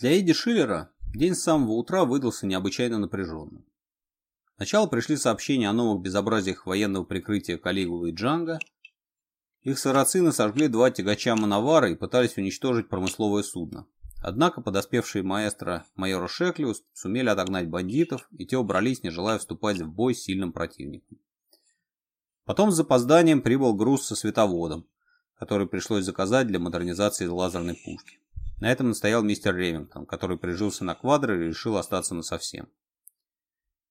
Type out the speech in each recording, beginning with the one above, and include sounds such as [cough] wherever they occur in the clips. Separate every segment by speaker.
Speaker 1: Для Эдди Шиллера день с самого утра выдался необычайно напряженным. Сначала пришли сообщения о новых безобразиях военного прикрытия Калигулы и Джанга. Их сарацины сожгли два тягача Мановара и пытались уничтожить промысловое судно. Однако подоспевшие маэстро майора Шеклиус сумели отогнать бандитов, и те убрались, не желая вступать в бой с сильным противником. Потом с запозданием прибыл груз со световодом, который пришлось заказать для модернизации лазерной пушки. На этом настоял мистер Ремингтон, который прижился на квадро и решил остаться насовсем.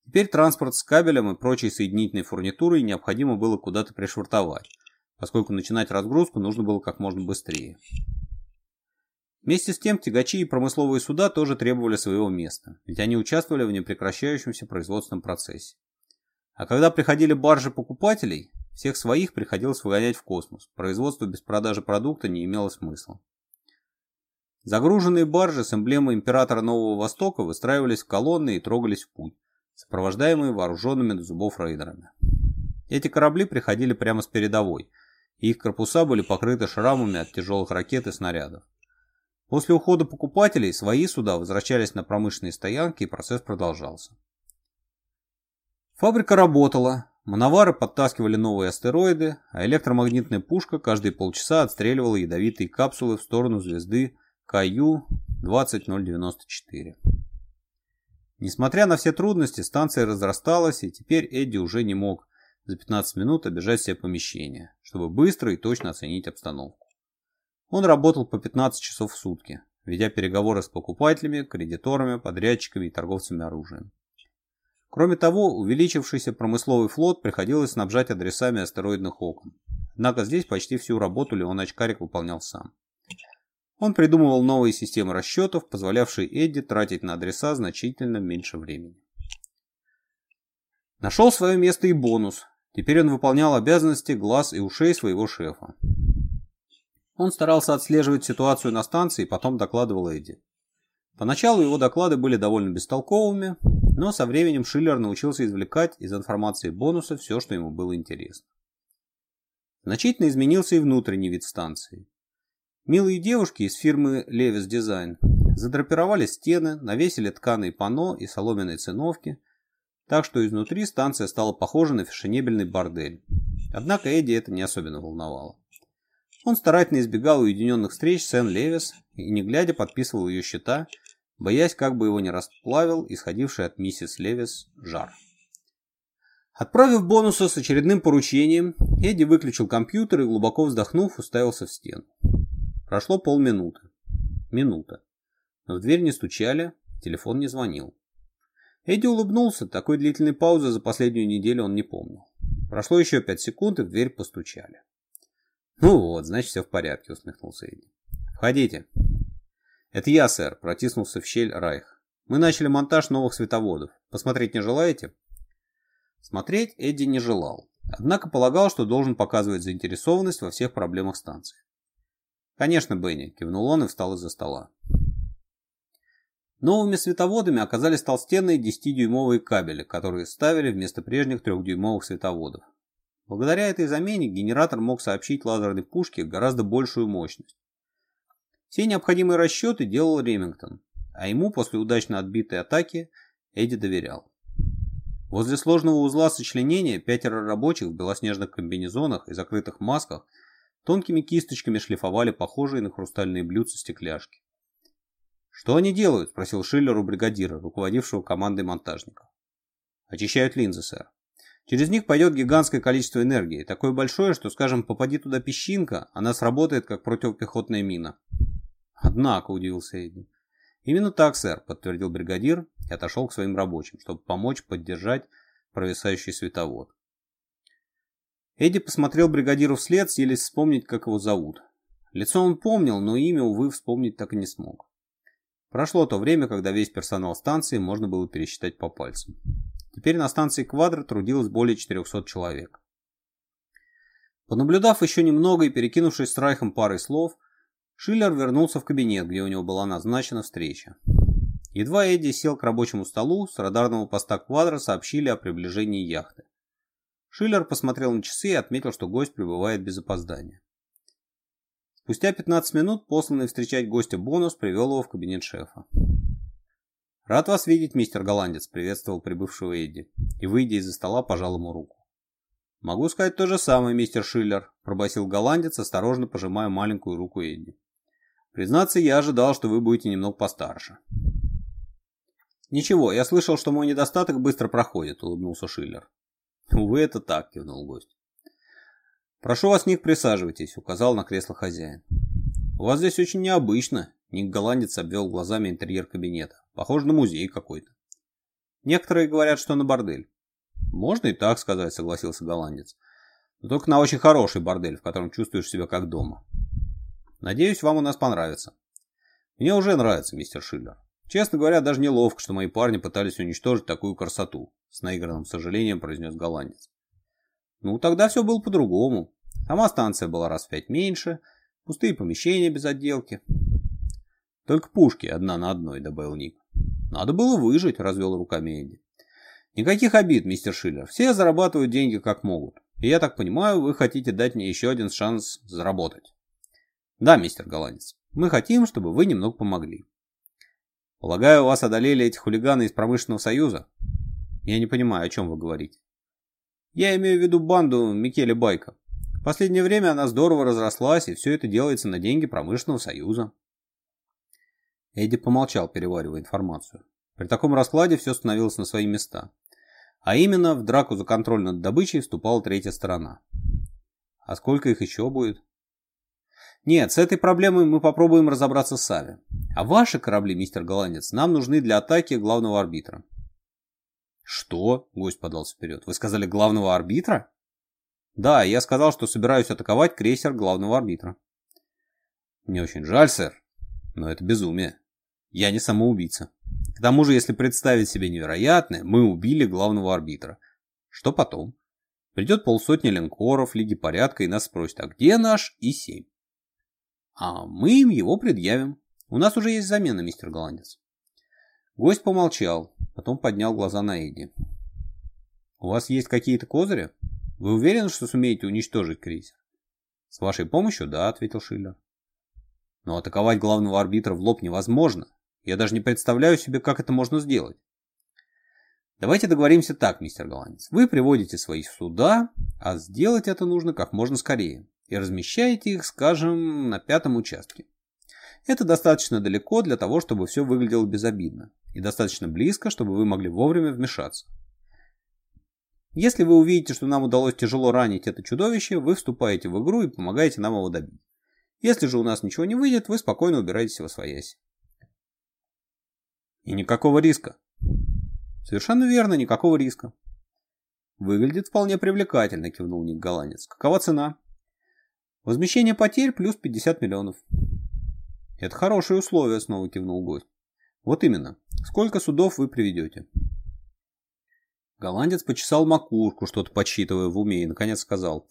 Speaker 1: Теперь транспорт с кабелем и прочей соединительной фурнитурой необходимо было куда-то пришвартовать, поскольку начинать разгрузку нужно было как можно быстрее. Вместе с тем тягачи и промысловые суда тоже требовали своего места, ведь они участвовали в непрекращающемся производственном процессе. А когда приходили баржи покупателей, всех своих приходилось выгонять в космос, производство без продажи продукта не имело смысла. Загруженные баржи с эмблемой императора Нового Востока выстраивались в колонны и трогались в путь, сопровождаемые вооруженными до зубов рейдерами. Эти корабли приходили прямо с передовой, и их корпуса были покрыты шрамами от тяжелых ракет и снарядов. После ухода покупателей свои суда возвращались на промышленные стоянки, и процесс продолжался. Фабрика работала, мановары подтаскивали новые астероиды, а электромагнитная пушка каждые полчаса отстреливала ядовитые капсулы в сторону звезды Каю 20094. Несмотря на все трудности, станция разрасталась, и теперь Эдди уже не мог за 15 минут обижать все помещения, чтобы быстро и точно оценить обстановку. Он работал по 15 часов в сутки, ведя переговоры с покупателями, кредиторами, подрядчиками и торговцами оружием. Кроме того, увеличившийся промысловый флот приходилось снабжать адресами астероидных окон. Однако здесь почти всю работу Леон Очкарик выполнял сам. Он придумывал новые системы расчетов, позволявшие Эдди тратить на адреса значительно меньше времени. Нашел свое место и бонус. Теперь он выполнял обязанности глаз и ушей своего шефа. Он старался отслеживать ситуацию на станции и потом докладывал Эдди. Поначалу его доклады были довольно бестолковыми, но со временем Шиллер научился извлекать из информации бонуса все, что ему было интересно. Значительно изменился и внутренний вид станции. Милые девушки из фирмы Levis Design задрапировали стены, навесили тканые панно и соломенные циновки, так что изнутри станция стала похожа на фешенебельный бордель. Однако Эдди это не особенно волновало. Он старательно избегал уединенных встреч с Энн Левис и, не глядя, подписывал ее счета, боясь, как бы его не расплавил исходивший от миссис Левис жар. Отправив бонуса с очередным поручением, Эдди выключил компьютер и, глубоко вздохнув, уставился в стену. Прошло полминуты. Минута. Но в дверь не стучали, телефон не звонил. Эдди улыбнулся, такой длительной паузы за последнюю неделю он не помнил. Прошло еще пять секунд, и в дверь постучали. «Ну вот, значит, все в порядке», — усмехнулся Эдди. «Входите». «Это я, сэр», — протиснулся в щель Райх. «Мы начали монтаж новых световодов. Посмотреть не желаете?» Смотреть Эдди не желал, однако полагал, что должен показывать заинтересованность во всех проблемах станции. «Конечно, Бенни», – кивнул он и встал из-за стола. Новыми световодами оказались толстенные 10-дюймовые кабели, которые ставили вместо прежних 3-дюймовых световодов. Благодаря этой замене генератор мог сообщить лазерной пушке гораздо большую мощность. Все необходимые расчеты делал Ремингтон, а ему после удачно отбитой атаки Эдди доверял. Возле сложного узла сочленения пятеро рабочих в белоснежных комбинезонах и закрытых масках – Тонкими кисточками шлифовали похожие на хрустальные блюдца стекляшки. «Что они делают?» – спросил Шиллер у бригадира, руководившего командой монтажников. «Очищают линзы, сэр. Через них пойдет гигантское количество энергии, такое большое, что, скажем, попади туда песчинка, она сработает как противопехотная мина». «Однако», – удивился Эдди. «Именно так, сэр», – подтвердил бригадир и отошел к своим рабочим, чтобы помочь поддержать провисающий световод. Эдди посмотрел бригадиру вслед, селись вспомнить, как его зовут. Лицо он помнил, но имя, увы, вспомнить так и не смог. Прошло то время, когда весь персонал станции можно было пересчитать по пальцам. Теперь на станции «Квадро» трудилось более 400 человек. Понаблюдав еще немного и перекинувшись с Райхом парой слов, Шиллер вернулся в кабинет, где у него была назначена встреча. Едва Эдди сел к рабочему столу, с радарного поста «Квадро» сообщили о приближении яхты. Шиллер посмотрел на часы и отметил, что гость прибывает без опоздания. Спустя 15 минут посланный встречать гостя бонус привел его в кабинет шефа. «Рад вас видеть, мистер Голландец», — приветствовал прибывшего Эдди, и, выйдя из-за стола, пожал ему руку. «Могу сказать то же самое, мистер Шиллер», — пробасил голландец, осторожно пожимая маленькую руку Эдди. «Признаться, я ожидал, что вы будете немного постарше». «Ничего, я слышал, что мой недостаток быстро проходит», — улыбнулся Шиллер. [laughs] «Увы, это так», — кивнул гость. «Прошу вас, Ник, присаживайтесь», — указал на кресло хозяин. «У вас здесь очень необычно», — Ник Голландец обвел глазами интерьер кабинета. «Похоже на музей какой-то». «Некоторые говорят, что на бордель». «Можно и так сказать», — согласился голландец. «Но только на очень хороший бордель, в котором чувствуешь себя как дома». «Надеюсь, вам у нас понравится». «Мне уже нравится, мистер Шиллер». Честно говоря, даже неловко, что мои парни пытались уничтожить такую красоту, с наигранным сожалением произнес голландец. Ну, тогда все было по-другому. Сама станция была раз в пять меньше, пустые помещения без отделки. Только пушки одна на одной, добавил Ник. Надо было выжить, развел руками Эдди. Никаких обид, мистер Шиллер. Все зарабатывают деньги как могут. И я так понимаю, вы хотите дать мне еще один шанс заработать. Да, мистер Голландец, мы хотим, чтобы вы немного помогли. Полагаю, вас одолели эти хулиганы из промышленного союза? Я не понимаю, о чем вы говорите. Я имею в виду банду Микеле Байка. В последнее время она здорово разрослась, и все это делается на деньги промышленного союза. Эдди помолчал, переваривая информацию. При таком раскладе все становилось на свои места. А именно, в драку за контроль над добычей вступала третья сторона. А сколько их еще будет? Нет, с этой проблемой мы попробуем разобраться сами. А ваши корабли, мистер Голландец, нам нужны для атаки главного арбитра. Что? Гость подался вперед. Вы сказали главного арбитра? Да, я сказал, что собираюсь атаковать крейсер главного арбитра. Мне очень жаль, сэр, но это безумие. Я не самоубийца. К тому же, если представить себе невероятное, мы убили главного арбитра. Что потом? Придет полсотни линкоров Лиги Порядка и нас спросят, а где наш И-7? А мы им его предъявим. У нас уже есть замена, мистер голландец. Гость помолчал, потом поднял глаза на Эдди. У вас есть какие-то козыри? Вы уверены, что сумеете уничтожить крейсер? С вашей помощью, да, ответил Шиллер. Но атаковать главного арбитра в лоб невозможно. Я даже не представляю себе, как это можно сделать. Давайте договоримся так, мистер Голландец. Вы приводите свои суда, а сделать это нужно как можно скорее и размещаете их, скажем, на пятом участке. Это достаточно далеко для того, чтобы все выглядело безобидно, и достаточно близко, чтобы вы могли вовремя вмешаться. Если вы увидите, что нам удалось тяжело ранить это чудовище, вы вступаете в игру и помогаете нам его добить. Если же у нас ничего не выйдет, вы спокойно убираетесь во своясь. И никакого риска. Совершенно верно, никакого риска. Выглядит вполне привлекательно, кивнул Ник Голландец. Какова цена? Возмещение потерь плюс 50 миллионов. Это хорошие условия, снова кивнул гость. Вот именно. Сколько судов вы приведете? Голландец почесал макушку, что-то подсчитывая в уме, и наконец сказал.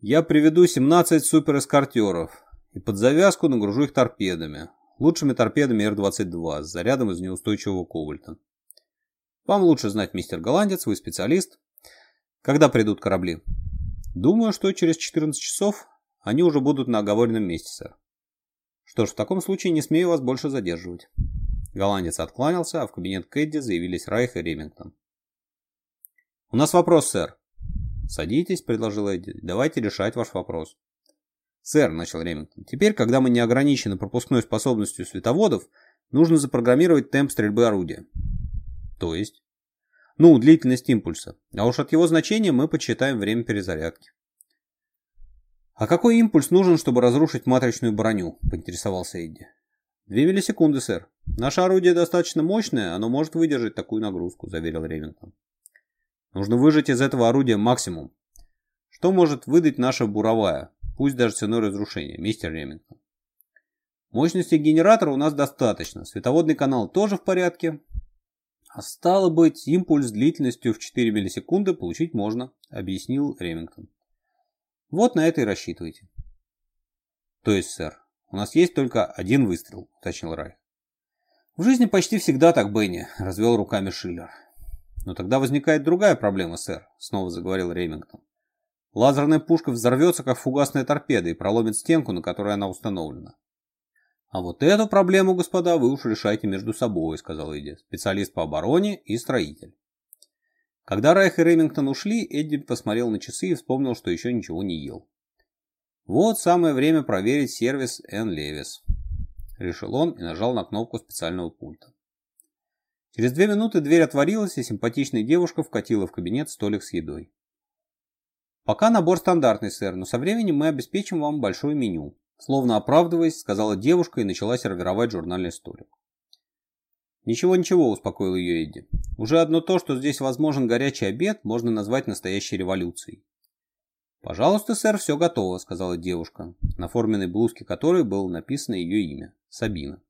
Speaker 1: Я приведу 17 суперэскортеров и под завязку нагружу их торпедами. Лучшими торпедами Р-22 с зарядом из неустойчивого кобальта. Вам лучше знать, мистер Голландец, вы специалист. Когда придут корабли? Думаю, что через 14 часов они уже будут на оговоренном месте, сэр. Что ж, в таком случае не смею вас больше задерживать. Голландец откланялся, а в кабинет Кэдди заявились Райх и Ремингтон. «У нас вопрос, сэр». «Садитесь», — предложил Эдди. «Давайте решать ваш вопрос». «Сэр», — начал Ремингтон, — «теперь, когда мы не ограничены пропускной способностью световодов, нужно запрограммировать темп стрельбы орудия». «То есть?» «Ну, длительность импульса. А уж от его значения мы подсчитаем время перезарядки». «А какой импульс нужен, чтобы разрушить матричную броню?» – поинтересовался Эдди. «Две миллисекунды, сэр. Наше орудие достаточно мощное, оно может выдержать такую нагрузку», – заверил Ремингтон. «Нужно выжать из этого орудия максимум. Что может выдать наша буровая, пусть даже ценой разрушения, мистер Ремингтон?» «Мощности генератора у нас достаточно, световодный канал тоже в порядке». «А стало быть, импульс длительностью в 4 миллисекунды получить можно», – объяснил Ремингтон. Вот на это и рассчитывайте. То есть, сэр, у нас есть только один выстрел, уточнил Райх. В жизни почти всегда так, Бенни, [laughs] развел руками Шиллер. Но тогда возникает другая проблема, сэр, снова заговорил Ремингтон. Лазерная пушка взорвется, как фугасная торпеда, и проломит стенку, на которой она установлена. А вот эту проблему, господа, вы уж решайте между собой, сказал Эдди, специалист по обороне и строитель. Когда Райх и Ремингтон ушли, Эдди посмотрел на часы и вспомнил, что еще ничего не ел. Вот самое время проверить сервис Н. Левис. Решил он и нажал на кнопку специального пульта. Через две минуты дверь отворилась, и симпатичная девушка вкатила в кабинет столик с едой. «Пока набор стандартный, сэр, но со временем мы обеспечим вам большое меню», словно оправдываясь, сказала девушка и начала сервировать журнальный столик. «Ничего-ничего», — успокоил ее Эдди. «Уже одно то, что здесь возможен горячий обед, можно назвать настоящей революцией». «Пожалуйста, сэр, все готово», — сказала девушка, на форменной блузке которой было написано ее имя — Сабина.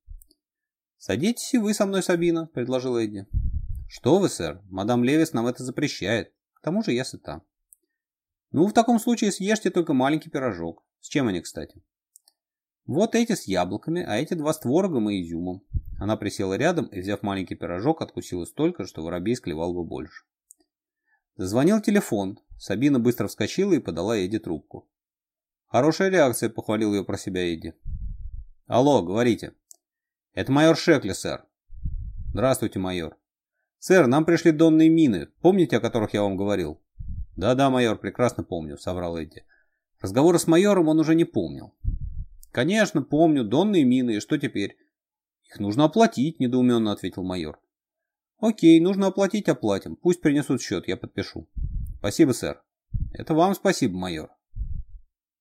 Speaker 1: «Садитесь и вы со мной, Сабина», — предложил Эдди. «Что вы, сэр, мадам Левис нам это запрещает. К тому же я сыта». «Ну, в таком случае съешьте только маленький пирожок. С чем они, кстати?» Вот эти с яблоками, а эти два с творогом и изюмом. Она присела рядом и, взяв маленький пирожок, откусила столько, что воробей склевал бы больше. Зазвонил телефон. Сабина быстро вскочила и подала Эдди трубку. «Хорошая реакция», — похвалил ее про себя Эдди. «Алло, говорите». «Это майор Шекли, сэр». «Здравствуйте, майор». «Сэр, нам пришли донные мины. Помните, о которых я вам говорил?» «Да-да, майор, прекрасно помню», — соврал Эдди. Разговора с майором он уже не помнил. «Конечно, помню, донные мины, и что теперь?» «Их нужно оплатить», — недоуменно ответил майор. «Окей, нужно оплатить, оплатим. Пусть принесут счет, я подпишу». «Спасибо, сэр». «Это вам спасибо, майор».